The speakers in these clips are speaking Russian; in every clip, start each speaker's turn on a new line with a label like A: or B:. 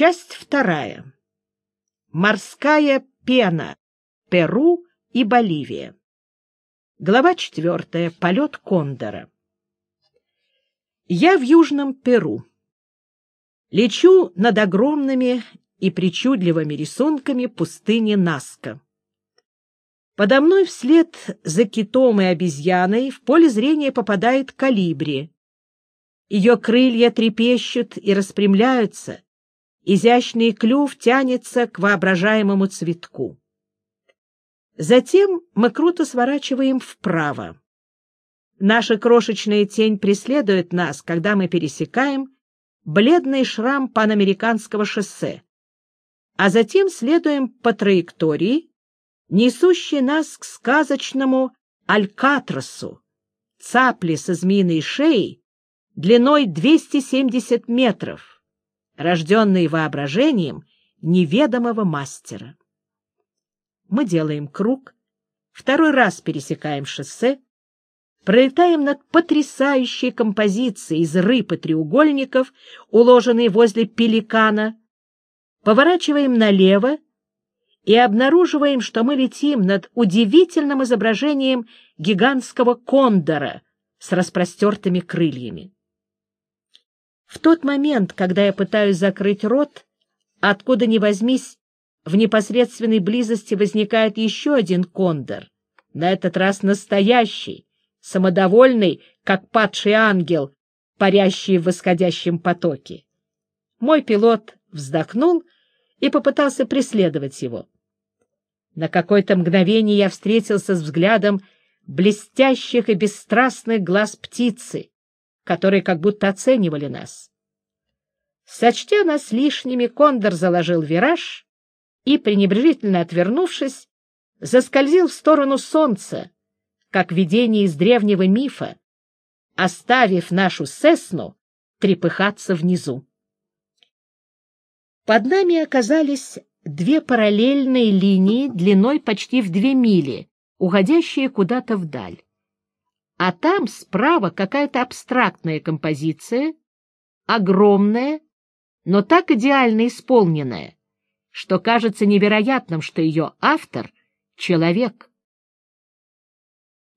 A: Часть вторая. Морская пена. Перу и Боливия. Глава четвертая. Полет кондора. Я в Южном Перу. Лечу над огромными и причудливыми рисунками пустыни Наска. Подо мной вслед за китом и обезьяной в поле зрения попадает калибри. Ее крылья трепещут и распрямляются, изящный клюв тянется к воображаемому цветку. Затем мы круто сворачиваем вправо. Наша крошечная тень преследует нас, когда мы пересекаем бледный шрам панамериканского шоссе, а затем следуем по траектории, несущей нас к сказочному Алькатросу, цапле со змеиной шеей длиной 270 метров, рожденный воображением неведомого мастера. Мы делаем круг, второй раз пересекаем шоссе, пролетаем над потрясающей композицией из рыб и треугольников, уложенной возле пеликана, поворачиваем налево и обнаруживаем, что мы летим над удивительным изображением гигантского кондора с распростертыми крыльями. В тот момент, когда я пытаюсь закрыть рот, откуда ни возьмись, в непосредственной близости возникает еще один кондор, на этот раз настоящий, самодовольный, как падший ангел, парящий в восходящем потоке. Мой пилот вздохнул и попытался преследовать его. На какое-то мгновение я встретился с взглядом блестящих и бесстрастных глаз птицы, которые как будто оценивали нас. Сочтя нас лишними, Кондор заложил вираж и, пренебрежительно отвернувшись, заскользил в сторону солнца, как видение из древнего мифа, оставив нашу Сесну трепыхаться внизу. Под нами оказались две параллельные линии длиной почти в две мили, уходящие куда-то вдаль а там справа какая-то абстрактная композиция, огромная, но так идеально исполненная, что кажется невероятным, что ее автор — человек.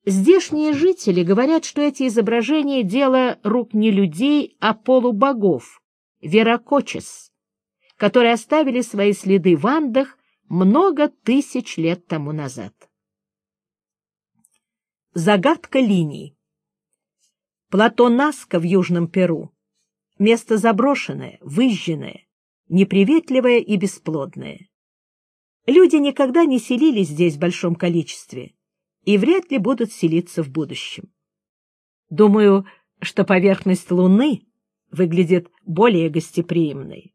A: Здешние жители говорят, что эти изображения — дело рук не людей, а полубогов, веракочес, которые оставили свои следы в Андах много тысяч лет тому назад. Загадка линий. Плато Наска в Южном Перу. Место заброшенное, выжженное, неприветливое и бесплодное. Люди никогда не селились здесь в большом количестве и вряд ли будут селиться в будущем. Думаю, что поверхность Луны выглядит более гостеприимной.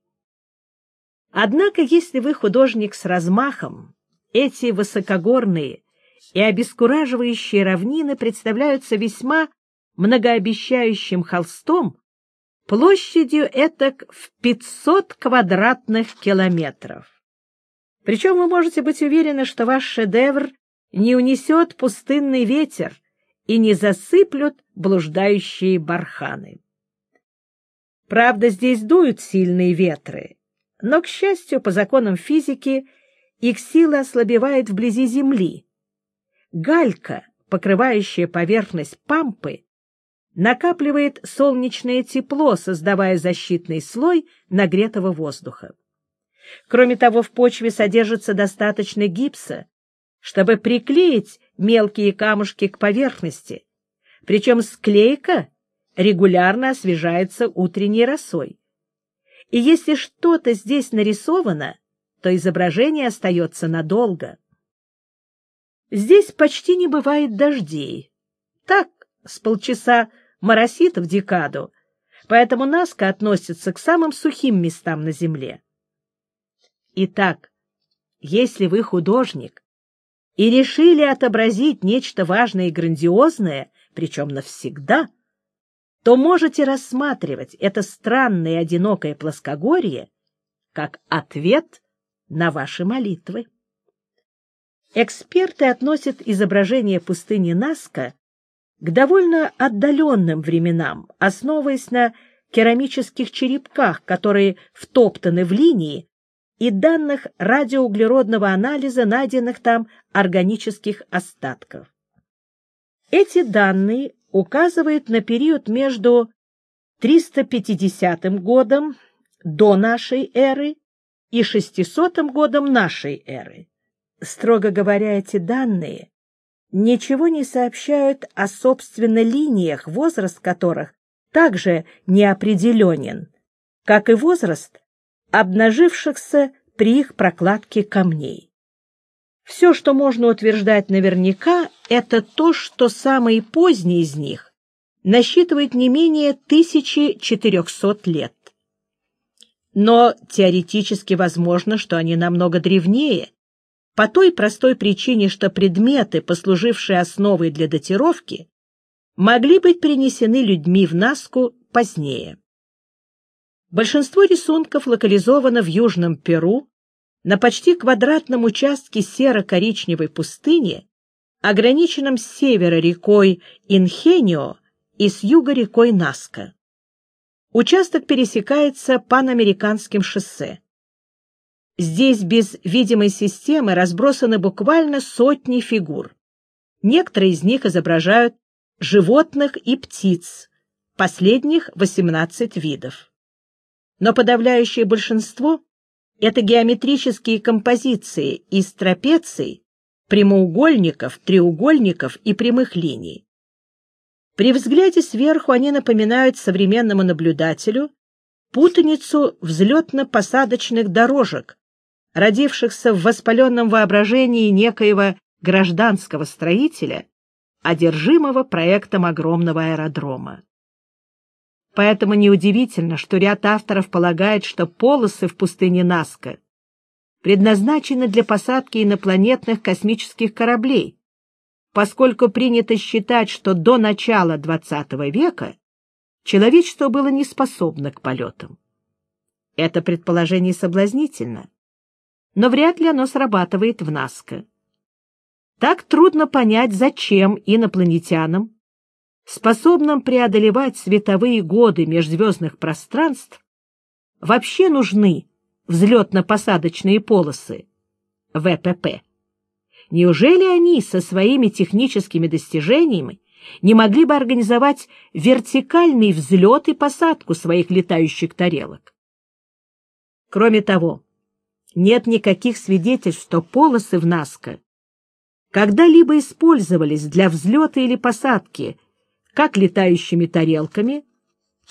A: Однако, если вы художник с размахом, эти высокогорные, и обескураживающие равнины представляются весьма многообещающим холстом площадью этак в 500 квадратных километров. Причем вы можете быть уверены, что ваш шедевр не унесет пустынный ветер и не засыплют блуждающие барханы. Правда, здесь дуют сильные ветры, но, к счастью, по законам физики, их сила ослабевает вблизи Земли, Галька, покрывающая поверхность пампы, накапливает солнечное тепло, создавая защитный слой нагретого воздуха. Кроме того, в почве содержится достаточно гипса, чтобы приклеить мелкие камушки к поверхности, причем склейка регулярно освежается утренней росой. И если что-то здесь нарисовано, то изображение остается надолго. Здесь почти не бывает дождей. Так, с полчаса моросит в декаду, поэтому Наска относится к самым сухим местам на земле. Итак, если вы художник и решили отобразить нечто важное и грандиозное, причем навсегда, то можете рассматривать это странное одинокое плоскогорье как ответ на ваши молитвы. Эксперты относят изображение пустыни Наска к довольно отдаленным временам, основываясь на керамических черепках, которые втоптаны в линии, и данных радиоуглеродного анализа найденных там органических остатков. Эти данные указывают на период между 350 годом до нашей эры и 600 годом нашей эры. Строго говоря, эти данные ничего не сообщают о собственно линиях, возраст которых также неопределенен, как и возраст обнажившихся при их прокладке камней. Все, что можно утверждать наверняка, это то, что самый поздний из них насчитывает не менее 1400 лет. Но теоретически возможно, что они намного древнее, по той простой причине, что предметы, послужившие основой для датировки, могли быть принесены людьми в Наску позднее. Большинство рисунков локализовано в Южном Перу, на почти квадратном участке серо-коричневой пустыни, ограниченном с севера рекой Инхенио и с юга рекой Наска. Участок пересекается панамериканским шоссе. Здесь без видимой системы разбросаны буквально сотни фигур. Некоторые из них изображают животных и птиц, последних 18 видов. Но подавляющее большинство — это геометрические композиции из трапеций, прямоугольников, треугольников и прямых линий. При взгляде сверху они напоминают современному наблюдателю путаницу взлетно-посадочных дорожек, родившихся в воспаленном воображении некоего гражданского строителя, одержимого проектом огромного аэродрома. Поэтому неудивительно, что ряд авторов полагает, что полосы в пустыне Наска предназначены для посадки инопланетных космических кораблей, поскольку принято считать, что до начала XX века человечество было не способно к полетам. Это предположение соблазнительно, но вряд ли оно срабатывает в Наска. Так трудно понять, зачем инопланетянам способным преодолевать световые годы межзвездных пространств, вообще нужны взлетно-посадочные полосы, ВПП. Неужели они со своими техническими достижениями не могли бы организовать вертикальный взлет и посадку своих летающих тарелок? Кроме того, нет никаких свидетельств, что полосы в Наска когда-либо использовались для взлета или посадки как летающими тарелками,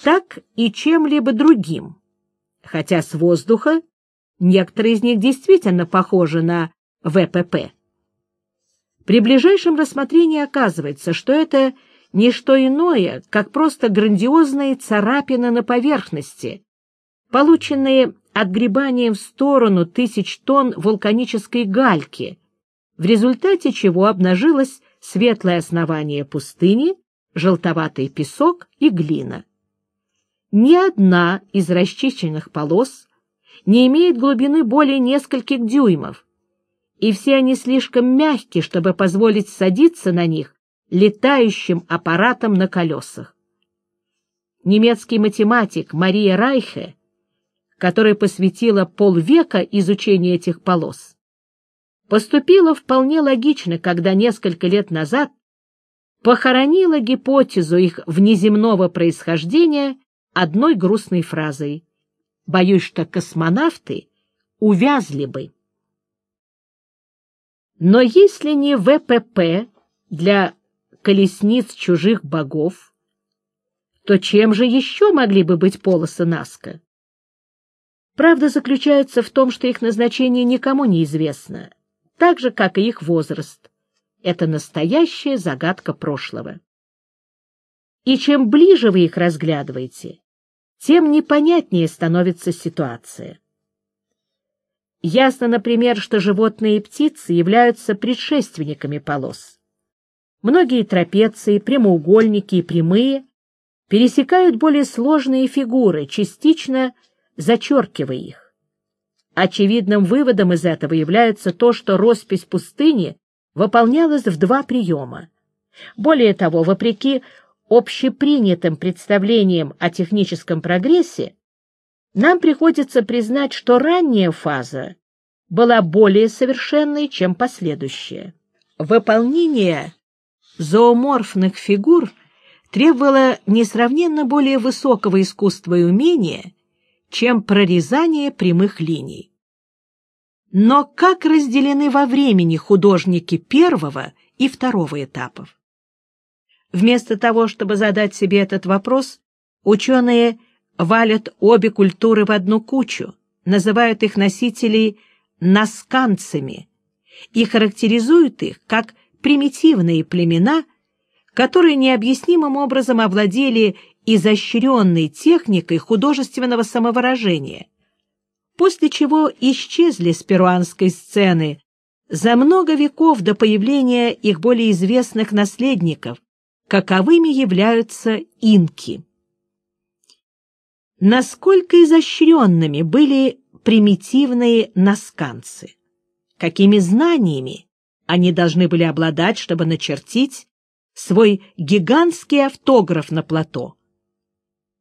A: так и чем-либо другим, хотя с воздуха некоторые из них действительно похожи на ВПП. При ближайшем рассмотрении оказывается, что это не что иное, как просто грандиозные царапины на поверхности, полученные отгребанием в сторону тысяч тонн вулканической гальки, в результате чего обнажилось светлое основание пустыни желтоватый песок и глина. Ни одна из расчищенных полос не имеет глубины более нескольких дюймов, и все они слишком мягкие, чтобы позволить садиться на них летающим аппаратом на колесах. Немецкий математик Мария Райхе, которая посвятила полвека изучению этих полос, поступила вполне логично, когда несколько лет назад похоронила гипотезу их внеземного происхождения одной грустной фразой «Боюсь, что космонавты увязли бы». Но если не ВПП для колесниц чужих богов, то чем же еще могли бы быть полосы Наска? Правда заключается в том, что их назначение никому не известно, так же, как и их возраст это настоящая загадка прошлого. И чем ближе вы их разглядываете, тем непонятнее становится ситуация. Ясно, например, что животные и птицы являются предшественниками полос. Многие трапеции, прямоугольники и прямые пересекают более сложные фигуры, частично зачеркивая их. Очевидным выводом из этого является то, что роспись пустыни выполнялась в два приема. Более того, вопреки общепринятым представлениям о техническом прогрессе, нам приходится признать, что ранняя фаза была более совершенной, чем последующая. Выполнение зооморфных фигур требовало несравненно более высокого искусства и умения, чем прорезание прямых линий. Но как разделены во времени художники первого и второго этапов? Вместо того, чтобы задать себе этот вопрос, ученые валят обе культуры в одну кучу, называют их носителей насканцами и характеризуют их как примитивные племена, которые необъяснимым образом овладели изощренной техникой художественного самовыражения, после чего исчезли с перуанской сцены за много веков до появления их более известных наследников, каковыми являются инки. Насколько изощренными были примитивные насканцы? Какими знаниями они должны были обладать, чтобы начертить свой гигантский автограф на плато?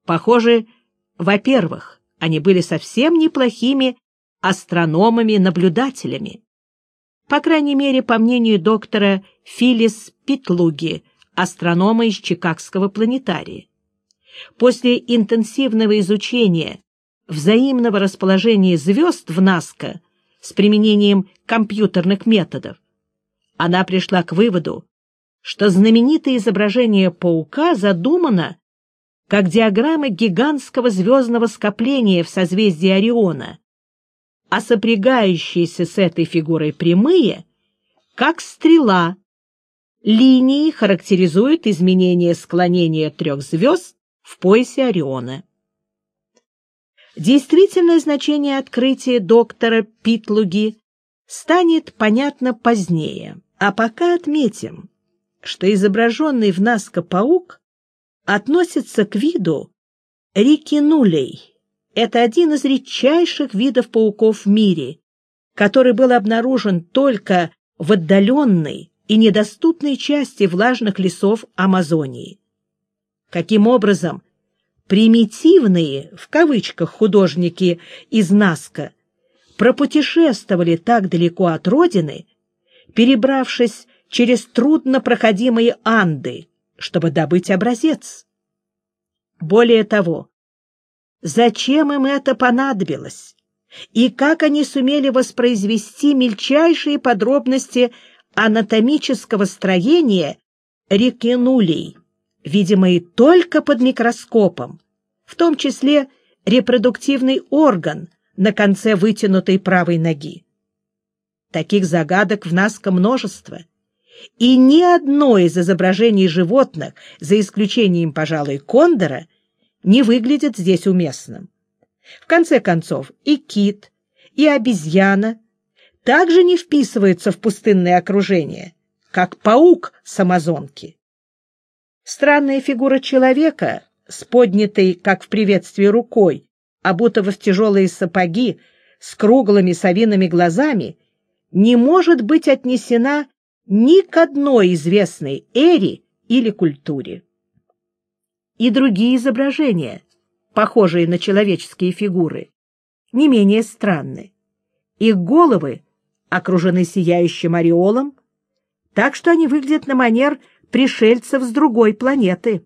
A: Похоже, во-первых, они были совсем неплохими астрономами-наблюдателями. По крайней мере, по мнению доктора Филлис Питлуги, астронома из Чикагского планетария. После интенсивного изучения взаимного расположения звезд в Наско с применением компьютерных методов, она пришла к выводу, что знаменитое изображение паука задумано как диаграмма гигантского звездного скопления в созвездии Ориона, а сопрягающиеся с этой фигурой прямые, как стрела, линии характеризуют изменение склонения трех звезд в поясе Ориона. Действительное значение открытия доктора Питлуги станет понятно позднее, а пока отметим, что изображенный в Наско паук относится к виду рикинулей. Это один из редчайших видов пауков в мире, который был обнаружен только в отдаленной и недоступной части влажных лесов Амазонии. Каким образом примитивные, в кавычках, художники из Наска пропутешествовали так далеко от родины, перебравшись через труднопроходимые Анды, чтобы добыть образец. Более того, зачем им это понадобилось? И как они сумели воспроизвести мельчайшие подробности анатомического строения рекинулей, видимые только под микроскопом, в том числе репродуктивный орган на конце вытянутой правой ноги. Таких загадок в Наско множество — и ни одно из изображений животных, за исключением, пожалуй, кондора, не выглядит здесь уместным. В конце концов, и кит, и обезьяна также не вписываются в пустынное окружение, как паук с Амазонки. Странная фигура человека, с поднятой, как в приветствии, рукой, обутого в тяжелые сапоги, с круглыми совиными глазами, не может быть отнесена ни к одной известной эре или культуре. И другие изображения, похожие на человеческие фигуры, не менее странны. Их головы окружены сияющим ореолом, так что они выглядят на манер пришельцев с другой планеты.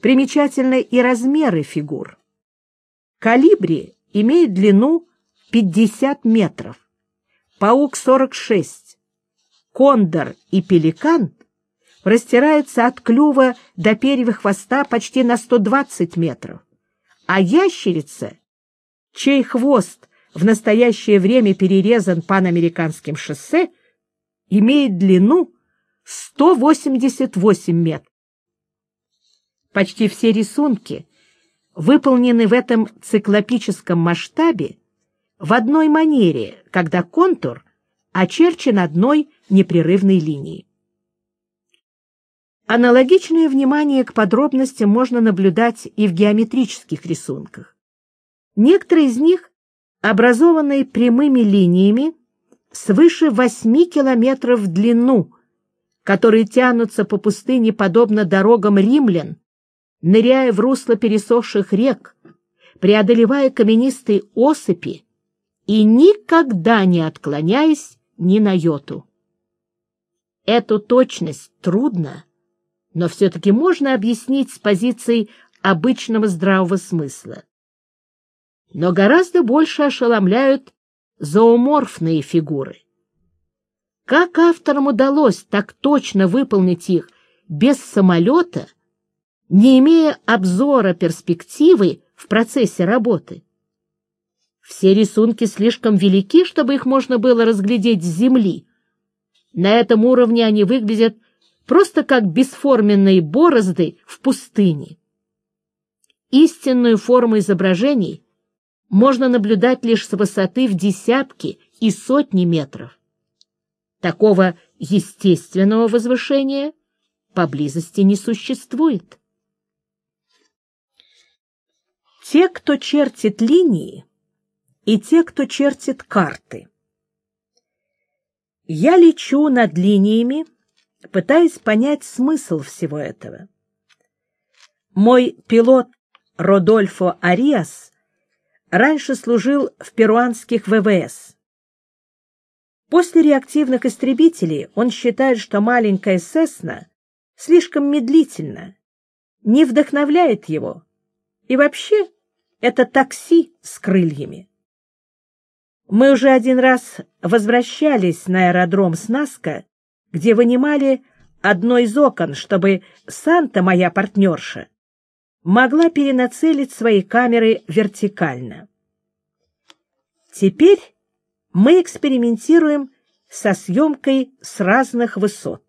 A: Примечательны и размеры фигур. Калибри имеет длину 50 метров, паук 46, кондор и пеликан простираются от клюва до перьев хвоста почти на 120 метров, а ящерица, чей хвост в настоящее время перерезан панамериканским шоссе, имеет длину 188 метров. Почти все рисунки выполнены в этом циклопическом масштабе в одной манере, когда контур очерчен одной непрерывной линией. Аналогичное внимание к подробностям можно наблюдать и в геометрических рисунках. Некоторые из них образованы прямыми линиями свыше 8 километров в длину, которые тянутся по пустыне подобно дорогам римлян, ныряя в русло пересохших рек, преодолевая каменистые осыпи и никогда не отклоняясь ни на йоту. Эту точность трудно, но все-таки можно объяснить с позиции обычного здравого смысла. Но гораздо больше ошеломляют зооморфные фигуры. Как авторам удалось так точно выполнить их без самолета, не имея обзора перспективы в процессе работы? Все рисунки слишком велики, чтобы их можно было разглядеть с земли. На этом уровне они выглядят просто как бесформенные борозды в пустыне. Истинную форму изображений можно наблюдать лишь с высоты в десятки и сотни метров. Такого естественного возвышения поблизости не существует. Те, кто чертит линии, и те, кто чертит карты. Я лечу над линиями, пытаясь понять смысл всего этого. Мой пилот Родольфо Ариас раньше служил в перуанских ВВС. После реактивных истребителей он считает, что маленькая Сесна слишком медлительна, не вдохновляет его, и вообще это такси с крыльями. Мы уже один раз возвращались на аэродром с Наска, где вынимали одно из окон, чтобы Санта, моя партнерша, могла перенацелить свои камеры вертикально. Теперь мы экспериментируем со съемкой с разных высот.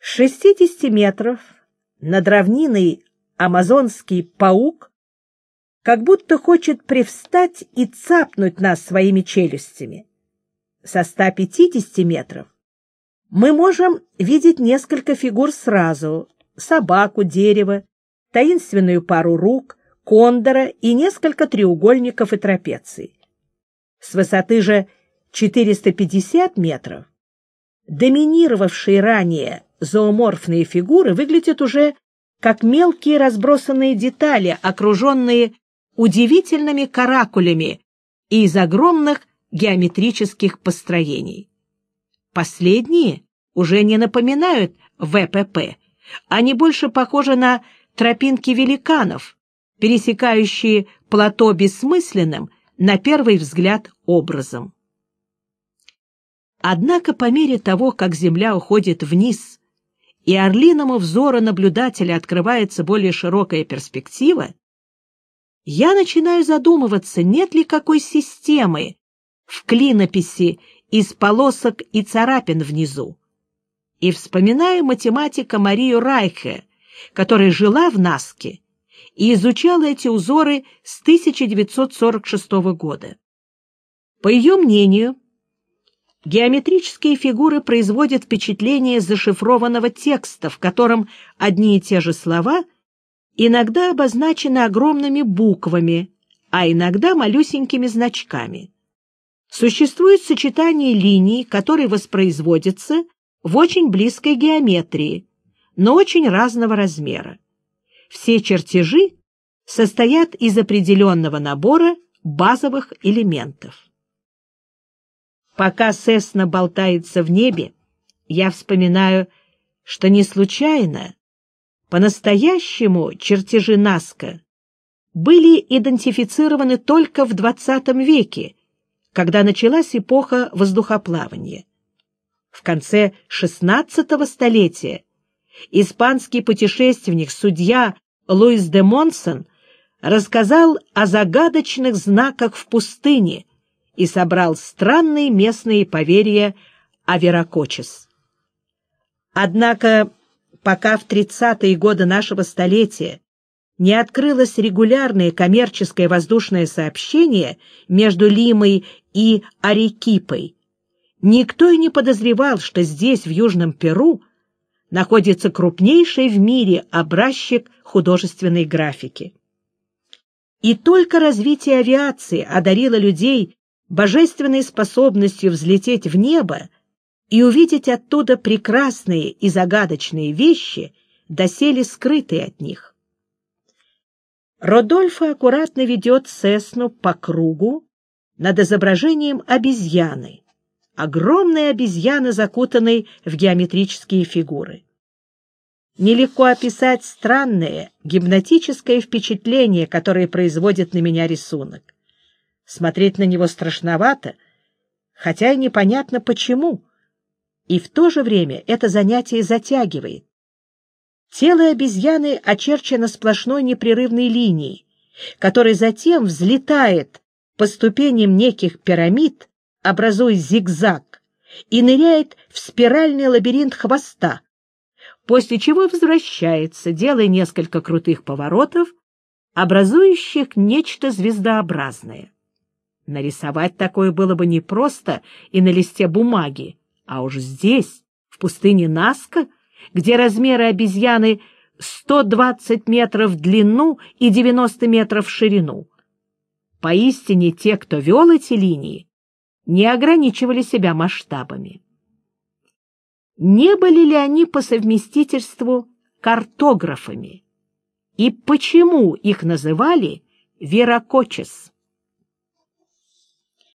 A: С 60 метров над равниной амазонский паук как будто хочет привстать и цапнуть нас своими челюстями. Со 150 метров мы можем видеть несколько фигур сразу — собаку, дерево, таинственную пару рук, кондора и несколько треугольников и трапеций. С высоты же 450 метров доминировавшие ранее зооморфные фигуры выглядят уже как мелкие разбросанные детали, окруженные удивительными каракулями и из огромных геометрических построений. Последние уже не напоминают ВПП, они больше похожи на тропинки великанов, пересекающие плато бессмысленным, на первый взгляд, образом. Однако по мере того, как Земля уходит вниз, и орлиному взору наблюдателя открывается более широкая перспектива, я начинаю задумываться, нет ли какой системы в клинописи из полосок и царапин внизу. И вспоминаю математика Марию Райхе, которая жила в Наске и изучала эти узоры с 1946 года. По ее мнению, геометрические фигуры производят впечатление зашифрованного текста, в котором одни и те же слова иногда обозначены огромными буквами, а иногда малюсенькими значками. Существует сочетание линий, которые воспроизводятся в очень близкой геометрии, но очень разного размера. Все чертежи состоят из определенного набора базовых элементов. Пока Сесна болтается в небе, я вспоминаю, что не случайно по-настоящему чертежи Наска были идентифицированы только в XX веке, когда началась эпоха воздухоплавания. В конце XVI столетия испанский путешественник-судья Луис де Монсон рассказал о загадочных знаках в пустыне и собрал странные местные поверья о Веракочес. Однако, пока в 30-е годы нашего столетия не открылось регулярное коммерческое воздушное сообщение между Лимой и Арекипой, никто и не подозревал, что здесь, в Южном Перу, находится крупнейший в мире образчик художественной графики. И только развитие авиации одарило людей божественной способностью взлететь в небо и увидеть оттуда прекрасные и загадочные вещи, доселе скрытые от них. Родольфо аккуратно ведет Сесну по кругу над изображением обезьяны, огромной обезьяны, закутанной в геометрические фигуры. Нелегко описать странное, гипнотическое впечатление, которое производит на меня рисунок. Смотреть на него страшновато, хотя и непонятно почему, и в то же время это занятие затягивает. Тело обезьяны очерчено сплошной непрерывной линией, которая затем взлетает по ступеням неких пирамид, образуя зигзаг, и ныряет в спиральный лабиринт хвоста, после чего возвращается, делая несколько крутых поворотов, образующих нечто звездообразное. Нарисовать такое было бы непросто и на листе бумаги, а уж здесь, в пустыне Наска, где размеры обезьяны 120 метров в длину и 90 метров в ширину. Поистине те, кто вел эти линии, не ограничивали себя масштабами. Не были ли они по совместительству картографами? И почему их называли Веракочес?